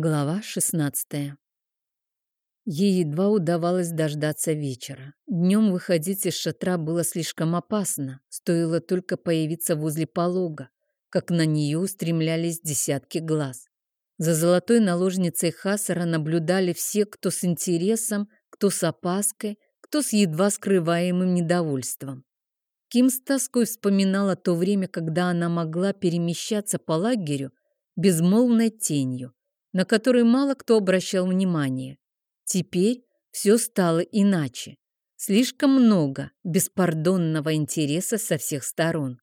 Глава 16 Ей едва удавалось дождаться вечера. Днем выходить из шатра было слишком опасно, стоило только появиться возле полога, как на нее устремлялись десятки глаз. За золотой наложницей Хасара наблюдали все, кто с интересом, кто с опаской, кто с едва скрываемым недовольством. Ким с тоской вспоминала то время, когда она могла перемещаться по лагерю безмолвной тенью, на который мало кто обращал внимание. Теперь все стало иначе. Слишком много беспардонного интереса со всех сторон.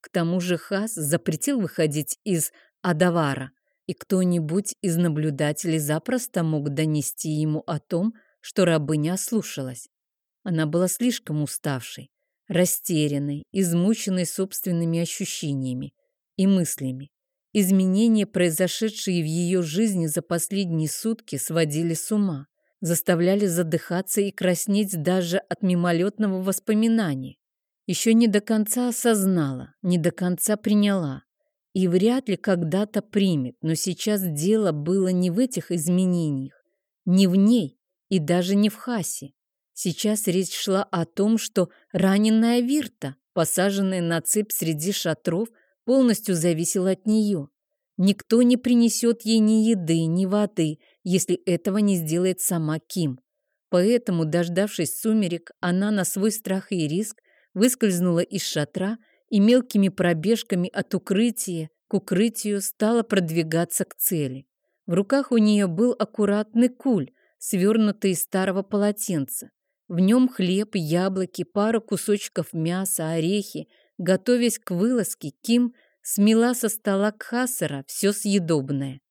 К тому же Хас запретил выходить из Адавара, и кто-нибудь из наблюдателей запросто мог донести ему о том, что рабыня слушалась. Она была слишком уставшей, растерянной, измученной собственными ощущениями и мыслями. Изменения, произошедшие в ее жизни за последние сутки, сводили с ума, заставляли задыхаться и краснеть даже от мимолетного воспоминания. Еще не до конца осознала, не до конца приняла. И вряд ли когда-то примет, но сейчас дело было не в этих изменениях, не в ней и даже не в Хасе. Сейчас речь шла о том, что раненая Вирта, посаженная на цепь среди шатров, полностью зависел от нее. Никто не принесет ей ни еды, ни воды, если этого не сделает сама Ким. Поэтому, дождавшись сумерек, она на свой страх и риск выскользнула из шатра и мелкими пробежками от укрытия к укрытию стала продвигаться к цели. В руках у нее был аккуратный куль, свернутый из старого полотенца. В нем хлеб, яблоки, пара кусочков мяса, орехи, Готовясь к вылазке, Ким смела со стола Кхасара все съедобное.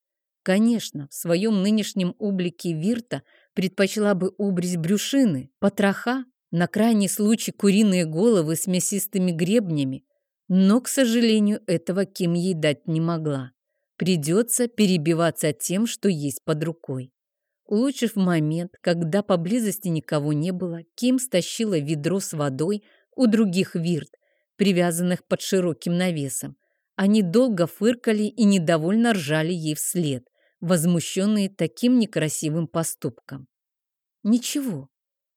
Конечно, в своем нынешнем облике Вирта предпочла бы убрить брюшины, потроха, на крайний случай куриные головы с мясистыми гребнями, но, к сожалению, этого Ким ей дать не могла. Придется перебиваться тем, что есть под рукой. Улучшив момент, когда поблизости никого не было, Ким стащила ведро с водой у других вирт привязанных под широким навесом. Они долго фыркали и недовольно ржали ей вслед, возмущенные таким некрасивым поступком. «Ничего,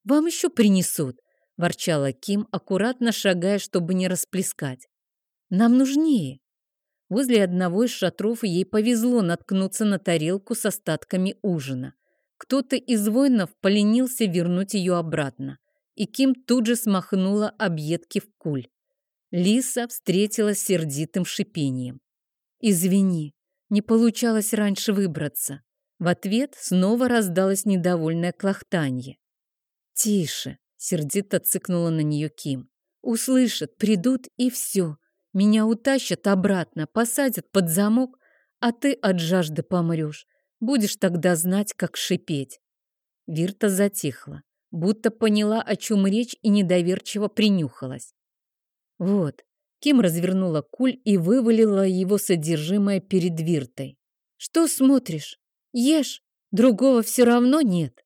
вам еще принесут», – ворчала Ким, аккуратно шагая, чтобы не расплескать. «Нам нужнее». Возле одного из шатров ей повезло наткнуться на тарелку с остатками ужина. Кто-то из воинов поленился вернуть ее обратно, и Ким тут же смахнула объедки в куль. Лиса встретила сердитым шипением. «Извини, не получалось раньше выбраться». В ответ снова раздалось недовольное клохтанье. «Тише!» — сердито цыкнула на нее Ким. «Услышат, придут и все. Меня утащат обратно, посадят под замок, а ты от жажды помрешь. Будешь тогда знать, как шипеть». Вирта затихла, будто поняла, о чем речь, и недоверчиво принюхалась. Вот. Ким развернула куль и вывалила его содержимое перед Виртой. «Что смотришь? Ешь! Другого все равно нет!»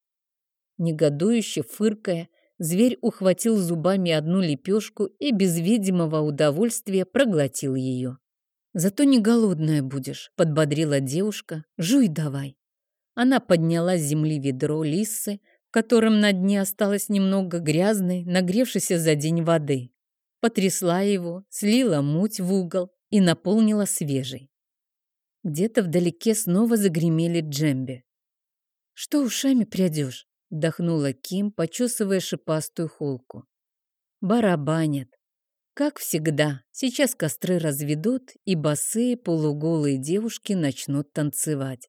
Негодующе фыркая, зверь ухватил зубами одну лепешку и без видимого удовольствия проглотил ее. «Зато не голодная будешь», — подбодрила девушка. «Жуй давай». Она подняла с земли ведро лисы, в котором на дне осталось немного грязной, нагревшейся за день воды потрясла его, слила муть в угол и наполнила свежей. Где-то вдалеке снова загремели джембе. «Что ушами прядешь?» — вдохнула Ким, почесывая шипастую холку. «Барабанят. Как всегда, сейчас костры разведут, и босые полуголые девушки начнут танцевать.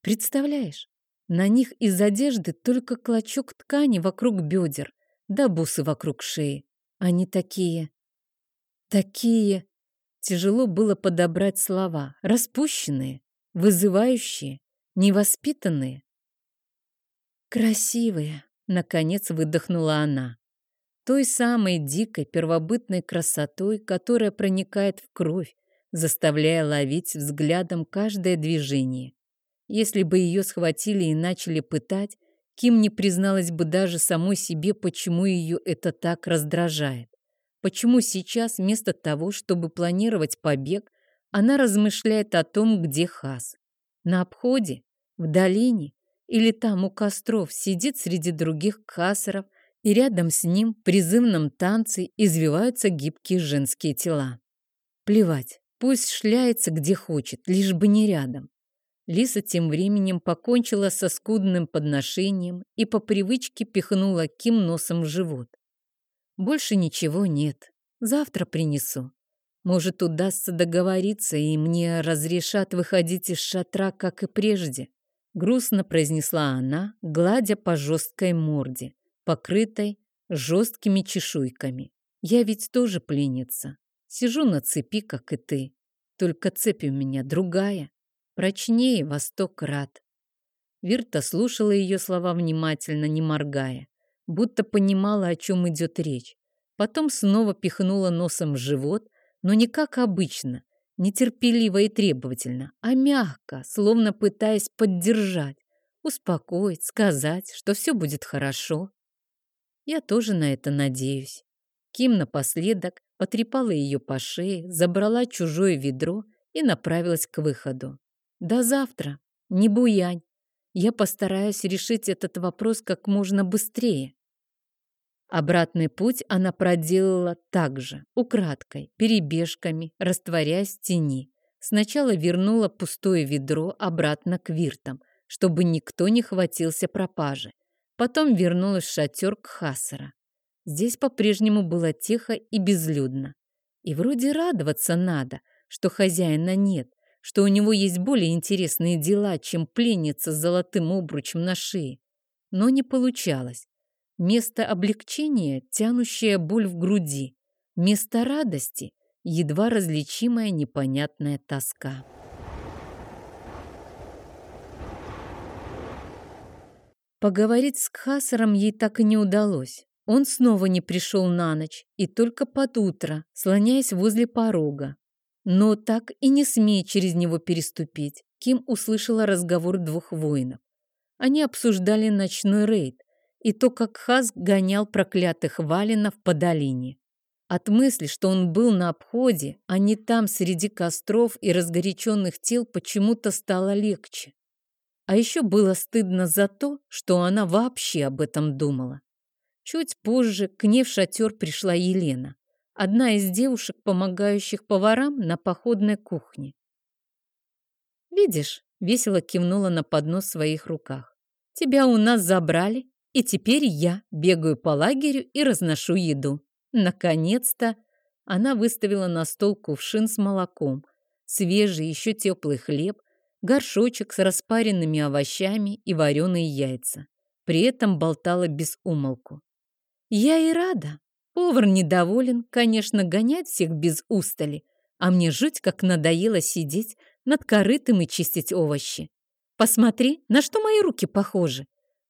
Представляешь, на них из одежды только клочок ткани вокруг бедер, да бусы вокруг шеи. Они такие... Такие... Тяжело было подобрать слова. Распущенные, вызывающие, невоспитанные. «Красивые!» — наконец выдохнула она. Той самой дикой первобытной красотой, которая проникает в кровь, заставляя ловить взглядом каждое движение. Если бы ее схватили и начали пытать, Ким не призналась бы даже самой себе, почему ее это так раздражает. Почему сейчас, вместо того, чтобы планировать побег, она размышляет о том, где Хас. На обходе, в долине или там у костров сидит среди других кассеров, и рядом с ним в призывном танце извиваются гибкие женские тела. Плевать, пусть шляется где хочет, лишь бы не рядом. Лиса тем временем покончила со скудным подношением и по привычке пихнула Ким носом в живот. Больше ничего нет. Завтра принесу. Может, удастся договориться, и мне разрешат выходить из шатра, как и прежде. Грустно произнесла она, гладя по жесткой морде, покрытой жесткими чешуйками. Я ведь тоже пленница. Сижу на цепи, как и ты. Только цепь у меня другая, прочнее во сто крат. Вирта слушала ее слова внимательно, не моргая, будто понимала, о чем идет речь. Потом снова пихнула носом в живот, но не как обычно, нетерпеливо и требовательно, а мягко, словно пытаясь поддержать, успокоить, сказать, что все будет хорошо. Я тоже на это надеюсь. Ким напоследок потрепала ее по шее, забрала чужое ведро и направилась к выходу. До завтра, не буянь. Я постараюсь решить этот вопрос как можно быстрее. Обратный путь она проделала так же, украдкой, перебежками, растворяясь в тени. Сначала вернула пустое ведро обратно к виртам, чтобы никто не хватился пропажи. Потом вернулась в шатер к Хассера. Здесь по-прежнему было тихо и безлюдно. И вроде радоваться надо, что хозяина нет, что у него есть более интересные дела, чем пленница с золотым обручем на шее. Но не получалось. Место облегчения — тянущая боль в груди. Место радости — едва различимая непонятная тоска. Поговорить с Кхасаром ей так и не удалось. Он снова не пришел на ночь, и только под утро, слоняясь возле порога. Но так и не смея через него переступить, Ким услышала разговор двух воинов. Они обсуждали ночной рейд, и то, как Хас гонял проклятых валинов по долине. От мысли, что он был на обходе, а не там среди костров и разгоряченных тел, почему-то стало легче. А еще было стыдно за то, что она вообще об этом думала. Чуть позже к ней в шатер пришла Елена, одна из девушек, помогающих поварам на походной кухне. «Видишь», — весело кивнула на поднос в своих руках, «тебя у нас забрали, и теперь я бегаю по лагерю и разношу еду. Наконец-то она выставила на стол кувшин с молоком, свежий, еще теплый хлеб, горшочек с распаренными овощами и вареные яйца. При этом болтала без умолку. Я и рада. Повар недоволен, конечно, гонять всех без устали, а мне жуть как надоело сидеть над корытым и чистить овощи. Посмотри, на что мои руки похожи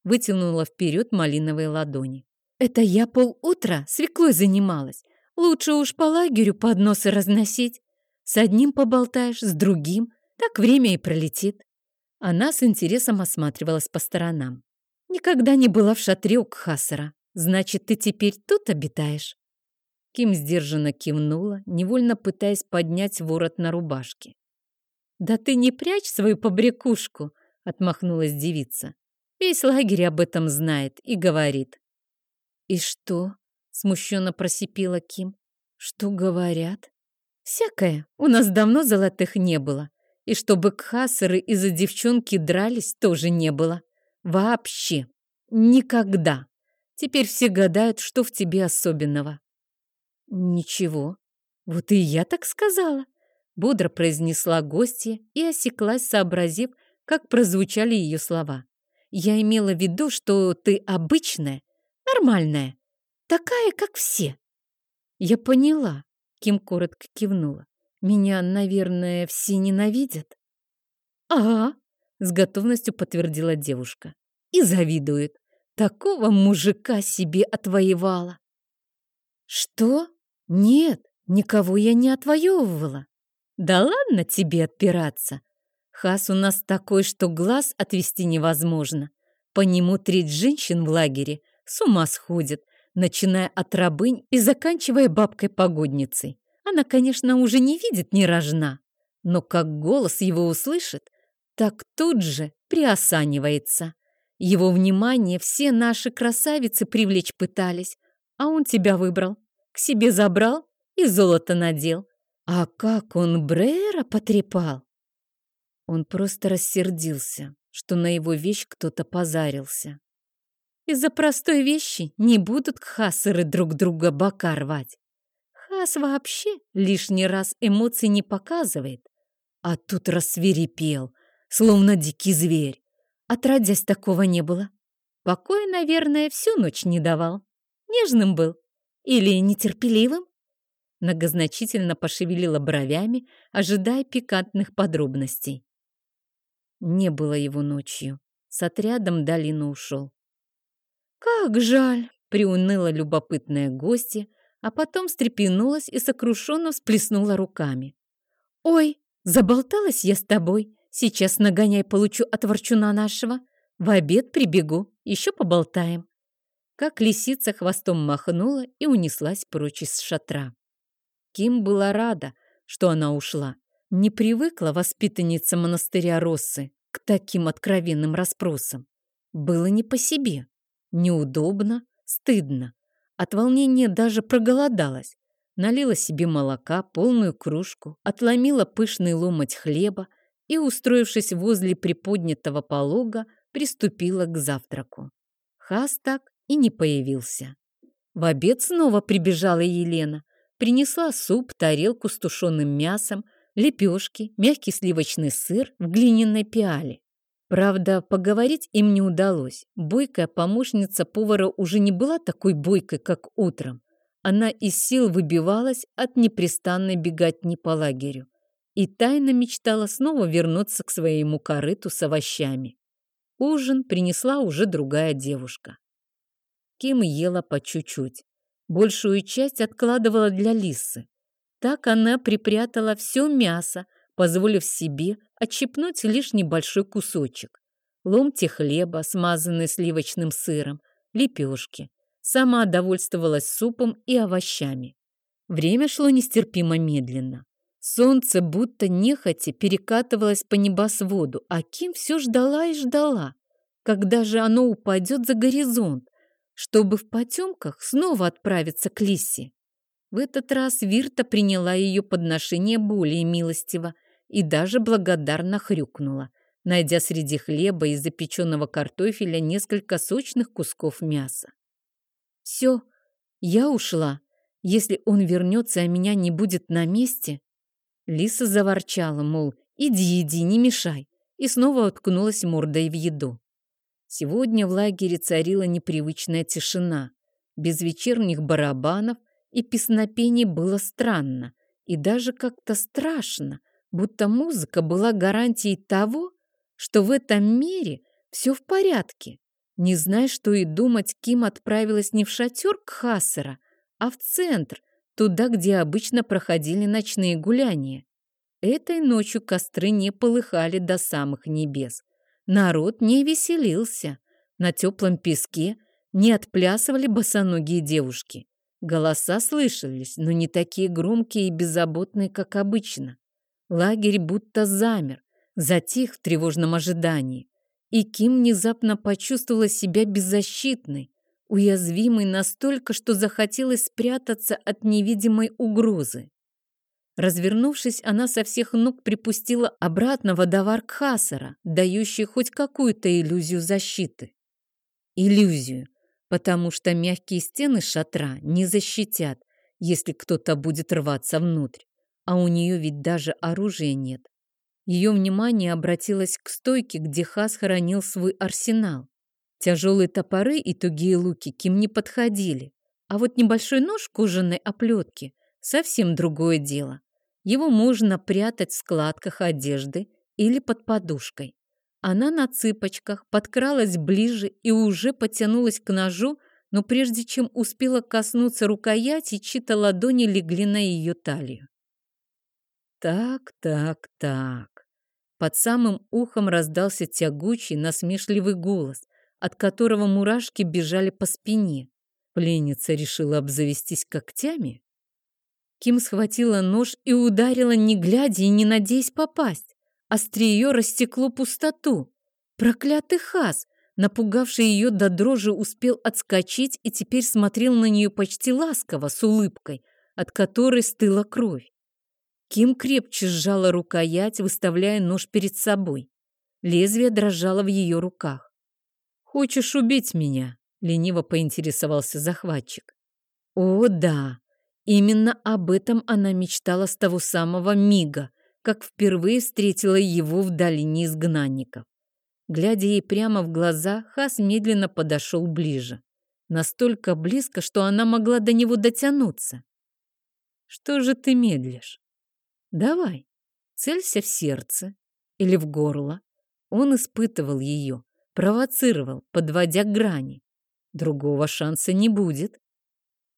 вытянула вперед малиновые ладони. «Это я полутра свеклой занималась. Лучше уж по лагерю подносы разносить. С одним поболтаешь, с другим. Так время и пролетит». Она с интересом осматривалась по сторонам. «Никогда не была в шатре у Кхасара. Значит, ты теперь тут обитаешь?» Ким сдержанно кивнула, невольно пытаясь поднять ворот на рубашке. «Да ты не прячь свою побрякушку!» — отмахнулась девица. Весь лагерь об этом знает и говорит. «И что?» — смущенно просипела Ким. «Что говорят?» «Всякое. У нас давно золотых не было. И чтобы кхасеры из-за девчонки дрались, тоже не было. Вообще. Никогда. Теперь все гадают, что в тебе особенного». «Ничего. Вот и я так сказала», — бодро произнесла гостья и осеклась, сообразив, как прозвучали ее слова. Я имела в виду, что ты обычная, нормальная, такая, как все. Я поняла, Ким коротко кивнула. Меня, наверное, все ненавидят. Ага, с готовностью подтвердила девушка. И завидуют. Такого мужика себе отвоевала. Что? Нет, никого я не отвоевывала. Да ладно тебе отпираться. Хас у нас такой, что глаз отвести невозможно. По нему треть женщин в лагере с ума сходит, начиная от рабынь и заканчивая бабкой-погодницей. Она, конечно, уже не видит ни рожна, но как голос его услышит, так тут же приосанивается. Его внимание все наши красавицы привлечь пытались, а он тебя выбрал, к себе забрал и золото надел. А как он Брера потрепал! Он просто рассердился, что на его вещь кто-то позарился. Из-за простой вещи не будут хасеры друг друга бока рвать. Хас вообще лишний раз эмоций не показывает, а тут рассверепел, словно дикий зверь. Отродясь, такого не было. Покоя, наверное, всю ночь не давал. Нежным был. Или нетерпеливым? Многозначительно пошевелила бровями, ожидая пикантных подробностей. Не было его ночью. С отрядом долину ушел. «Как жаль!» — приуныла любопытная гостья, а потом встрепенулась и сокрушенно всплеснула руками. «Ой, заболталась я с тобой. Сейчас нагоняй получу от ворчуна нашего. В обед прибегу, еще поболтаем». Как лисица хвостом махнула и унеслась прочь из шатра. Ким была рада, что она ушла. Не привыкла воспитанница монастыря Россы к таким откровенным расспросам. Было не по себе. Неудобно, стыдно. От волнения даже проголодалась. Налила себе молока, полную кружку, отломила пышный ломоть хлеба и, устроившись возле приподнятого полога, приступила к завтраку. Хас так и не появился. В обед снова прибежала Елена, Принесла суп, тарелку с тушеным мясом, лепешки, мягкий сливочный сыр в глиняной пиале. Правда, поговорить им не удалось. Бойкая помощница повара уже не была такой бойкой, как утром. Она из сил выбивалась от непрестанной беготни по лагерю и тайно мечтала снова вернуться к своему корыту с овощами. Ужин принесла уже другая девушка. Ким ела по чуть-чуть. Большую часть откладывала для Лисы. Так она припрятала все мясо, позволив себе отщипнуть лишь небольшой кусочек. Ломти хлеба, смазанные сливочным сыром, лепешки. Сама довольствовалась супом и овощами. Время шло нестерпимо медленно. Солнце будто нехотя перекатывалось по небосводу, а Ким все ждала и ждала, когда же оно упадет за горизонт, чтобы в потемках снова отправиться к Лисе. В этот раз Вирта приняла ее подношение более милостиво и даже благодарно хрюкнула, найдя среди хлеба и запеченного картофеля несколько сочных кусков мяса. «Все, я ушла. Если он вернется, а меня не будет на месте...» Лиса заворчала, мол, иди, иди, не мешай, и снова уткнулась мордой в еду. Сегодня в лагере царила непривычная тишина. Без вечерних барабанов и песнопений было странно и даже как-то страшно, будто музыка была гарантией того, что в этом мире все в порядке. Не зная, что и думать, Ким отправилась не в шатер к Хассера, а в центр, туда, где обычно проходили ночные гуляния. Этой ночью костры не полыхали до самых небес. Народ не веселился. На теплом песке не отплясывали босоногие девушки. Голоса слышались, но не такие громкие и беззаботные, как обычно. Лагерь будто замер, затих в тревожном ожидании. И Ким внезапно почувствовала себя беззащитной, уязвимой настолько, что захотелось спрятаться от невидимой угрозы. Развернувшись, она со всех ног припустила обратно водовар Кхасара, дающий хоть какую-то иллюзию защиты. Иллюзию, потому что мягкие стены шатра не защитят, если кто-то будет рваться внутрь, а у нее ведь даже оружия нет. Ее внимание обратилось к стойке, где Хас хоронил свой арсенал. Тяжелые топоры и тугие луки Ким не подходили, а вот небольшой нож кожаной оплетки — совсем другое дело. Его можно прятать в складках одежды или под подушкой. Она на цыпочках подкралась ближе и уже потянулась к ножу, но прежде чем успела коснуться рукояти, чьи-то ладони легли на ее талию. Так, так, так. Под самым ухом раздался тягучий, насмешливый голос, от которого мурашки бежали по спине. Пленница решила обзавестись когтями? Ким схватила нож и ударила, не глядя и не надеясь попасть. Острие растекло пустоту. Проклятый хас, напугавший ее до дрожи, успел отскочить и теперь смотрел на нее почти ласково, с улыбкой, от которой стыла кровь. Ким крепче сжала рукоять, выставляя нож перед собой. Лезвие дрожало в ее руках. «Хочешь убить меня?» — лениво поинтересовался захватчик. «О, да! Именно об этом она мечтала с того самого мига, как впервые встретила его в долине изгнанников. Глядя ей прямо в глаза, Хас медленно подошел ближе. Настолько близко, что она могла до него дотянуться. «Что же ты медлишь? Давай, целься в сердце или в горло». Он испытывал ее, провоцировал, подводя к грани. Другого шанса не будет.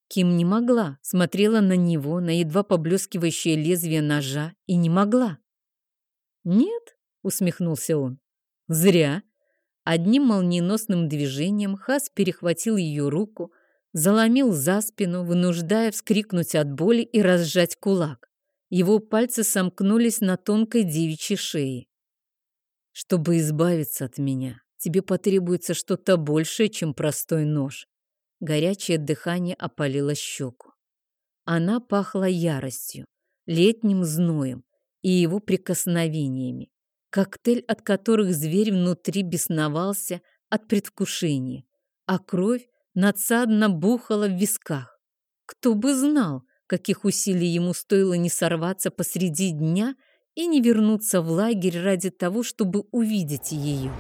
Ким не могла, смотрела на него, на едва поблескивающее лезвие ножа, и не могла. «Нет», — усмехнулся он, — «зря». Одним молниеносным движением Хас перехватил ее руку, заломил за спину, вынуждая вскрикнуть от боли и разжать кулак. Его пальцы сомкнулись на тонкой девичьей шее. «Чтобы избавиться от меня, тебе потребуется что-то большее, чем простой нож. Горячее дыхание опалило щеку. Она пахла яростью, летним зноем и его прикосновениями, коктейль от которых зверь внутри бесновался от предвкушения, а кровь надсадно бухала в висках. Кто бы знал, каких усилий ему стоило не сорваться посреди дня и не вернуться в лагерь ради того, чтобы увидеть ее.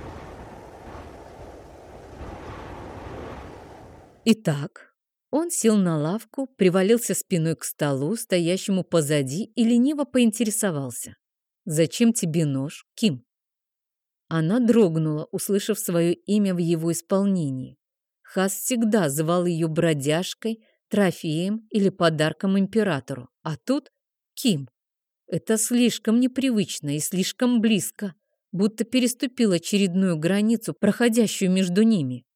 Итак, он сел на лавку, привалился спиной к столу, стоящему позади, и лениво поинтересовался. «Зачем тебе нож, Ким?» Она дрогнула, услышав свое имя в его исполнении. Хас всегда звал ее бродяжкой, трофеем или подарком императору, а тут Ким. Это слишком непривычно и слишком близко, будто переступил очередную границу, проходящую между ними.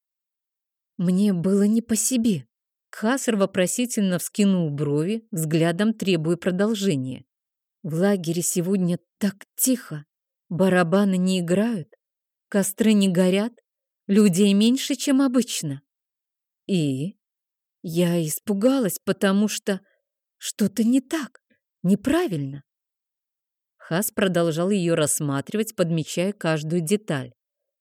Мне было не по себе. Кхасар вопросительно вскинул брови, взглядом требуя продолжения. В лагере сегодня так тихо. Барабаны не играют, костры не горят, людей меньше, чем обычно. И я испугалась, потому что что-то не так, неправильно. Хас продолжал ее рассматривать, подмечая каждую деталь.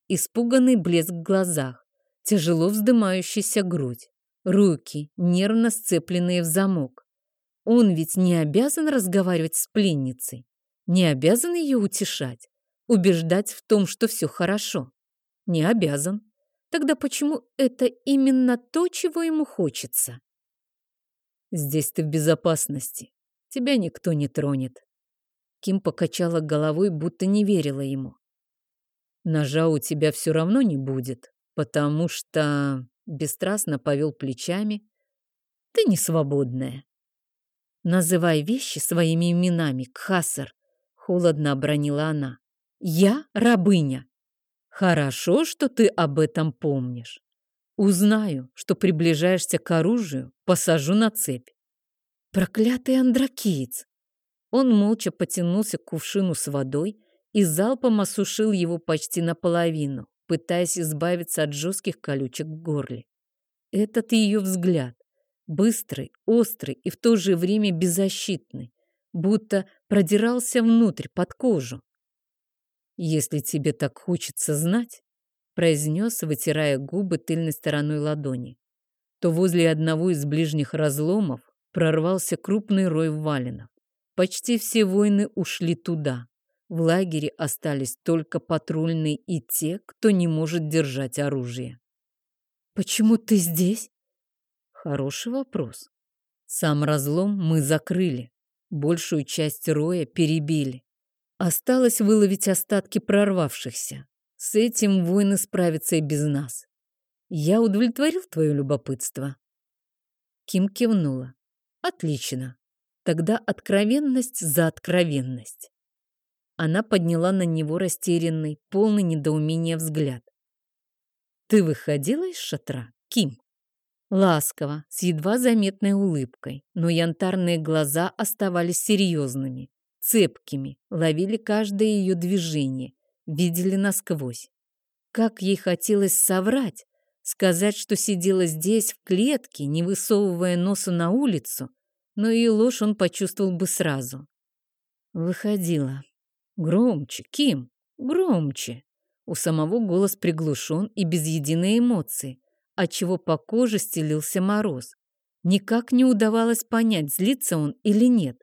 Испуганный блеск в глазах, тяжело вздымающаяся грудь, руки, нервно сцепленные в замок. Он ведь не обязан разговаривать с пленницей, не обязан ее утешать, убеждать в том, что все хорошо. Не обязан. Тогда почему это именно то, чего ему хочется? Здесь ты в безопасности. Тебя никто не тронет. Ким покачала головой, будто не верила ему. Ножа у тебя все равно не будет потому что бесстрастно повел плечами. Ты не свободная. Называй вещи своими именами, Кхасар, холодно обронила она. Я рабыня. Хорошо, что ты об этом помнишь. Узнаю, что приближаешься к оружию, посажу на цепь. Проклятый андракиец! Он молча потянулся к кувшину с водой и залпом осушил его почти наполовину пытаясь избавиться от жестких колючек в горле. Этот ее взгляд, быстрый, острый и в то же время беззащитный, будто продирался внутрь, под кожу. «Если тебе так хочется знать», — произнес, вытирая губы тыльной стороной ладони, то возле одного из ближних разломов прорвался крупный рой валенов. Почти все воины ушли туда. В лагере остались только патрульные и те, кто не может держать оружие. «Почему ты здесь?» Хороший вопрос. Сам разлом мы закрыли. Большую часть роя перебили. Осталось выловить остатки прорвавшихся. С этим воины справятся и без нас. Я удовлетворил твое любопытство. Ким кивнула. Отлично. Тогда откровенность за откровенность. Она подняла на него растерянный, полный недоумения взгляд. «Ты выходила из шатра, Ким?» Ласково, с едва заметной улыбкой, но янтарные глаза оставались серьезными. цепкими, ловили каждое ее движение, видели насквозь. Как ей хотелось соврать, сказать, что сидела здесь, в клетке, не высовывая носа на улицу, но и ложь он почувствовал бы сразу. Выходила. Громче, Ким, громче. У самого голос приглушен и без единой эмоции, отчего по коже стелился мороз. Никак не удавалось понять, злится он или нет.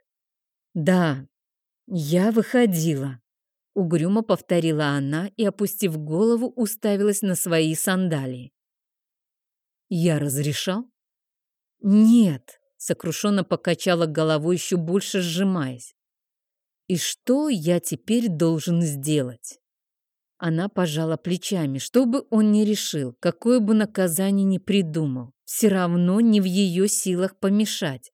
«Да, я выходила», — угрюмо повторила она и, опустив голову, уставилась на свои сандалии. «Я разрешал?» «Нет», — сокрушенно покачала головой, еще больше сжимаясь. «И что я теперь должен сделать?» Она пожала плечами, что бы он ни решил, какое бы наказание ни придумал, все равно не в ее силах помешать.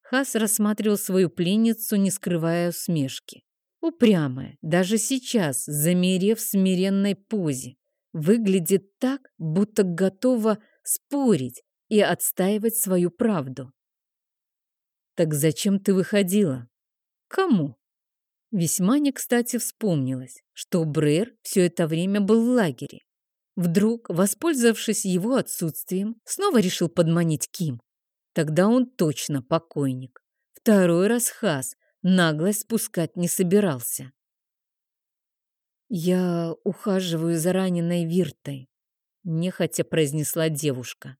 Хас рассматривал свою пленницу, не скрывая усмешки. Упрямая, даже сейчас, замерев в смиренной позе, выглядит так, будто готова спорить и отстаивать свою правду. «Так зачем ты выходила?» «Кому?» Весьма не кстати вспомнилось, что Брэр все это время был в лагере. Вдруг, воспользовавшись его отсутствием, снова решил подманить Ким. Тогда он точно покойник. Второй раз Хас наглость спускать не собирался. «Я ухаживаю за раненой Виртой», — нехотя произнесла девушка.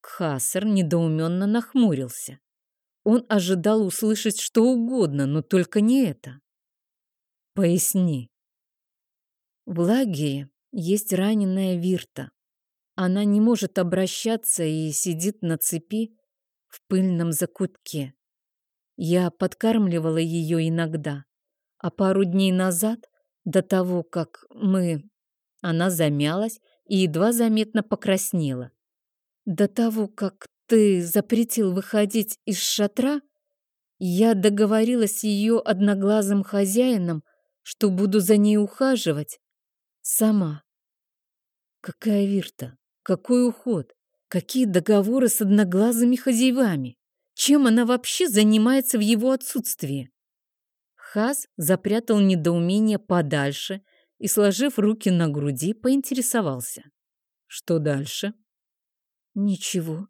Кхасар недоуменно нахмурился. Он ожидал услышать что угодно, но только не это. Поясни. В лагере есть раненая Вирта. Она не может обращаться и сидит на цепи в пыльном закутке. Я подкармливала ее иногда, а пару дней назад, до того, как мы... Она замялась и едва заметно покраснела. До того, как ты запретил выходить из шатра, я договорилась с ее одноглазым хозяином, что буду за ней ухаживать сама. Какая Вирта? Какой уход? Какие договоры с одноглазыми хозяевами? Чем она вообще занимается в его отсутствии? Хас запрятал недоумение подальше и, сложив руки на груди, поинтересовался. Что дальше? Ничего.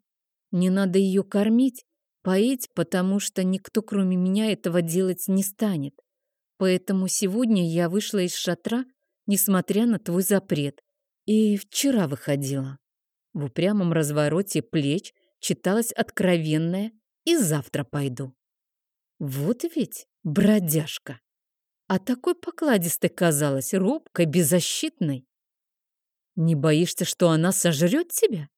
Не надо ее кормить, поить, потому что никто, кроме меня, этого делать не станет. Поэтому сегодня я вышла из шатра, несмотря на твой запрет. И вчера выходила. В упрямом развороте плеч читалось откровенное «и завтра пойду». Вот ведь бродяжка. А такой покладистой казалась, робкой, беззащитной. Не боишься, что она сожрет тебя?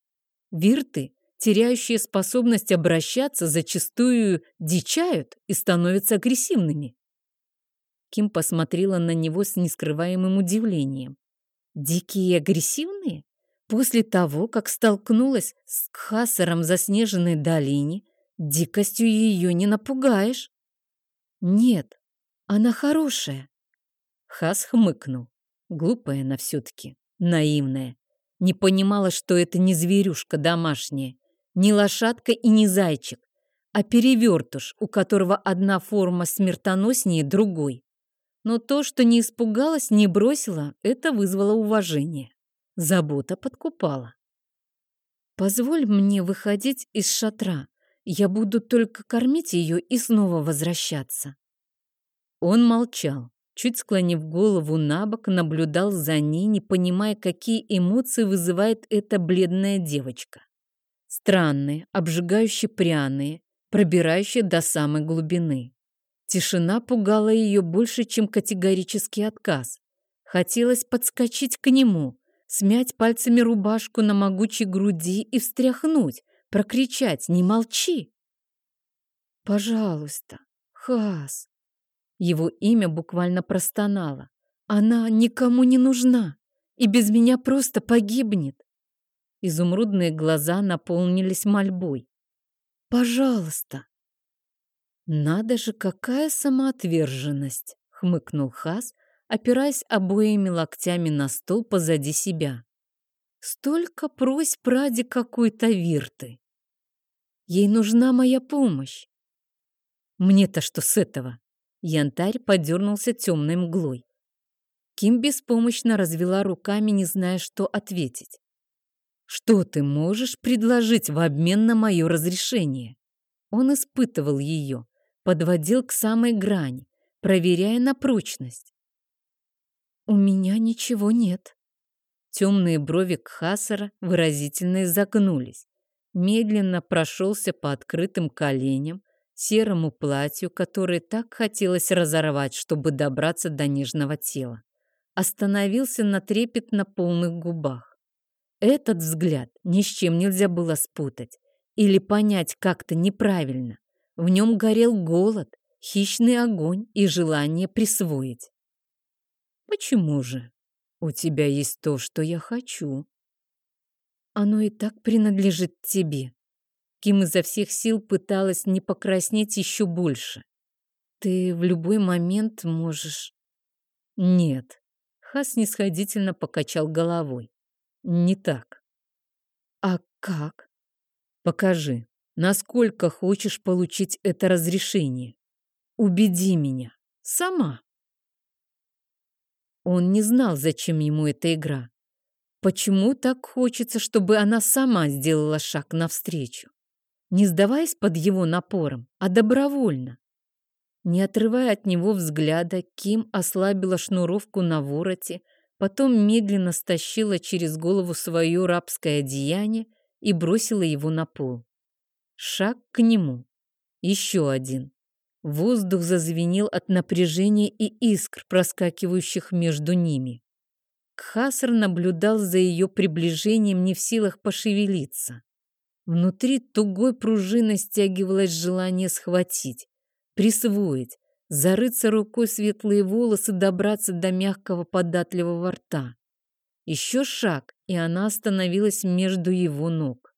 Вирты теряющие способность обращаться, зачастую дичают и становятся агрессивными. Ким посмотрела на него с нескрываемым удивлением. Дикие и агрессивные? После того, как столкнулась с Кхасаром в заснеженной долине, дикостью ее не напугаешь. Нет, она хорошая. Хас хмыкнул. Глупая она все-таки, наивная. Не понимала, что это не зверюшка домашняя, не лошадка и не зайчик, а перевертыш, у которого одна форма смертоноснее другой. Но то, что не испугалась, не бросила, это вызвало уважение. Забота подкупала. «Позволь мне выходить из шатра. Я буду только кормить ее и снова возвращаться». Он молчал, чуть склонив голову на бок, наблюдал за ней, не понимая, какие эмоции вызывает эта бледная девочка. Странные, обжигающие пряные, пробирающие до самой глубины. Тишина пугала ее больше, чем категорический отказ. Хотелось подскочить к нему, смять пальцами рубашку на могучей груди и встряхнуть, прокричать «Не молчи!» «Пожалуйста, Хас!» Его имя буквально простонало. «Она никому не нужна и без меня просто погибнет!» Изумрудные глаза наполнились мольбой. «Пожалуйста!» «Надо же, какая самоотверженность!» — хмыкнул Хас, опираясь обоими локтями на стол позади себя. «Столько просьб ради какой-то вирты! Ей нужна моя помощь!» Мне-то что с этого? Янтарь подернулся темной мглой. Ким беспомощно развела руками, не зная, что ответить. «Что ты можешь предложить в обмен на мое разрешение?» Он испытывал ее, подводил к самой грани, проверяя на прочность. «У меня ничего нет». Темные брови Кхасара выразительно изогнулись. Медленно прошелся по открытым коленям, серому платью, которое так хотелось разорвать, чтобы добраться до нежного тела. Остановился на трепетно полных губах. Этот взгляд ни с чем нельзя было спутать или понять как-то неправильно. В нем горел голод, хищный огонь и желание присвоить. «Почему же? У тебя есть то, что я хочу». «Оно и так принадлежит тебе», Ким изо всех сил пыталась не покраснеть еще больше. Ты в любой момент можешь... Нет. Хас снисходительно покачал головой. Не так. А как? Покажи, насколько хочешь получить это разрешение. Убеди меня. Сама. Он не знал, зачем ему эта игра. Почему так хочется, чтобы она сама сделала шаг навстречу? не сдаваясь под его напором, а добровольно. Не отрывая от него взгляда, Ким ослабила шнуровку на вороте, потом медленно стащила через голову свое рабское одеяние и бросила его на пол. Шаг к нему. Еще один. Воздух зазвенел от напряжения и искр, проскакивающих между ними. Кхасар наблюдал за ее приближением, не в силах пошевелиться. Внутри тугой пружиной стягивалось желание схватить, присвоить, зарыться рукой светлые волосы, добраться до мягкого податливого рта. Еще шаг, и она остановилась между его ног.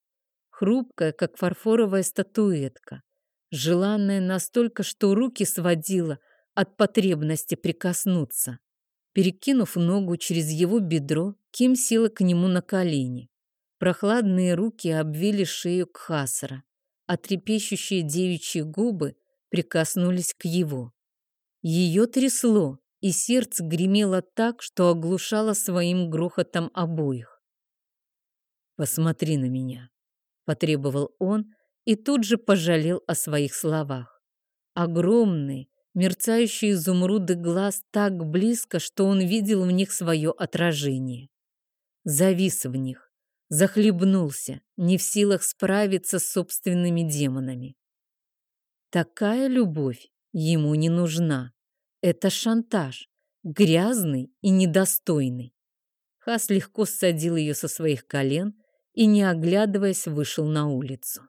Хрупкая, как фарфоровая статуэтка. Желанная настолько, что руки сводила от потребности прикоснуться. Перекинув ногу через его бедро, Ким села к нему на колени. Прохладные руки обвили шею Кхасара, а трепещущие девичьи губы прикоснулись к его. Ее трясло, и сердце гремело так, что оглушало своим грохотом обоих. «Посмотри на меня», — потребовал он и тут же пожалел о своих словах. Огромные, мерцающие изумруды глаз так близко, что он видел в них свое отражение. Завис в них, захлебнулся, не в силах справиться с собственными демонами. Такая любовь ему не нужна. Это шантаж, грязный и недостойный. Хас легко ссадил ее со своих колен и, не оглядываясь, вышел на улицу.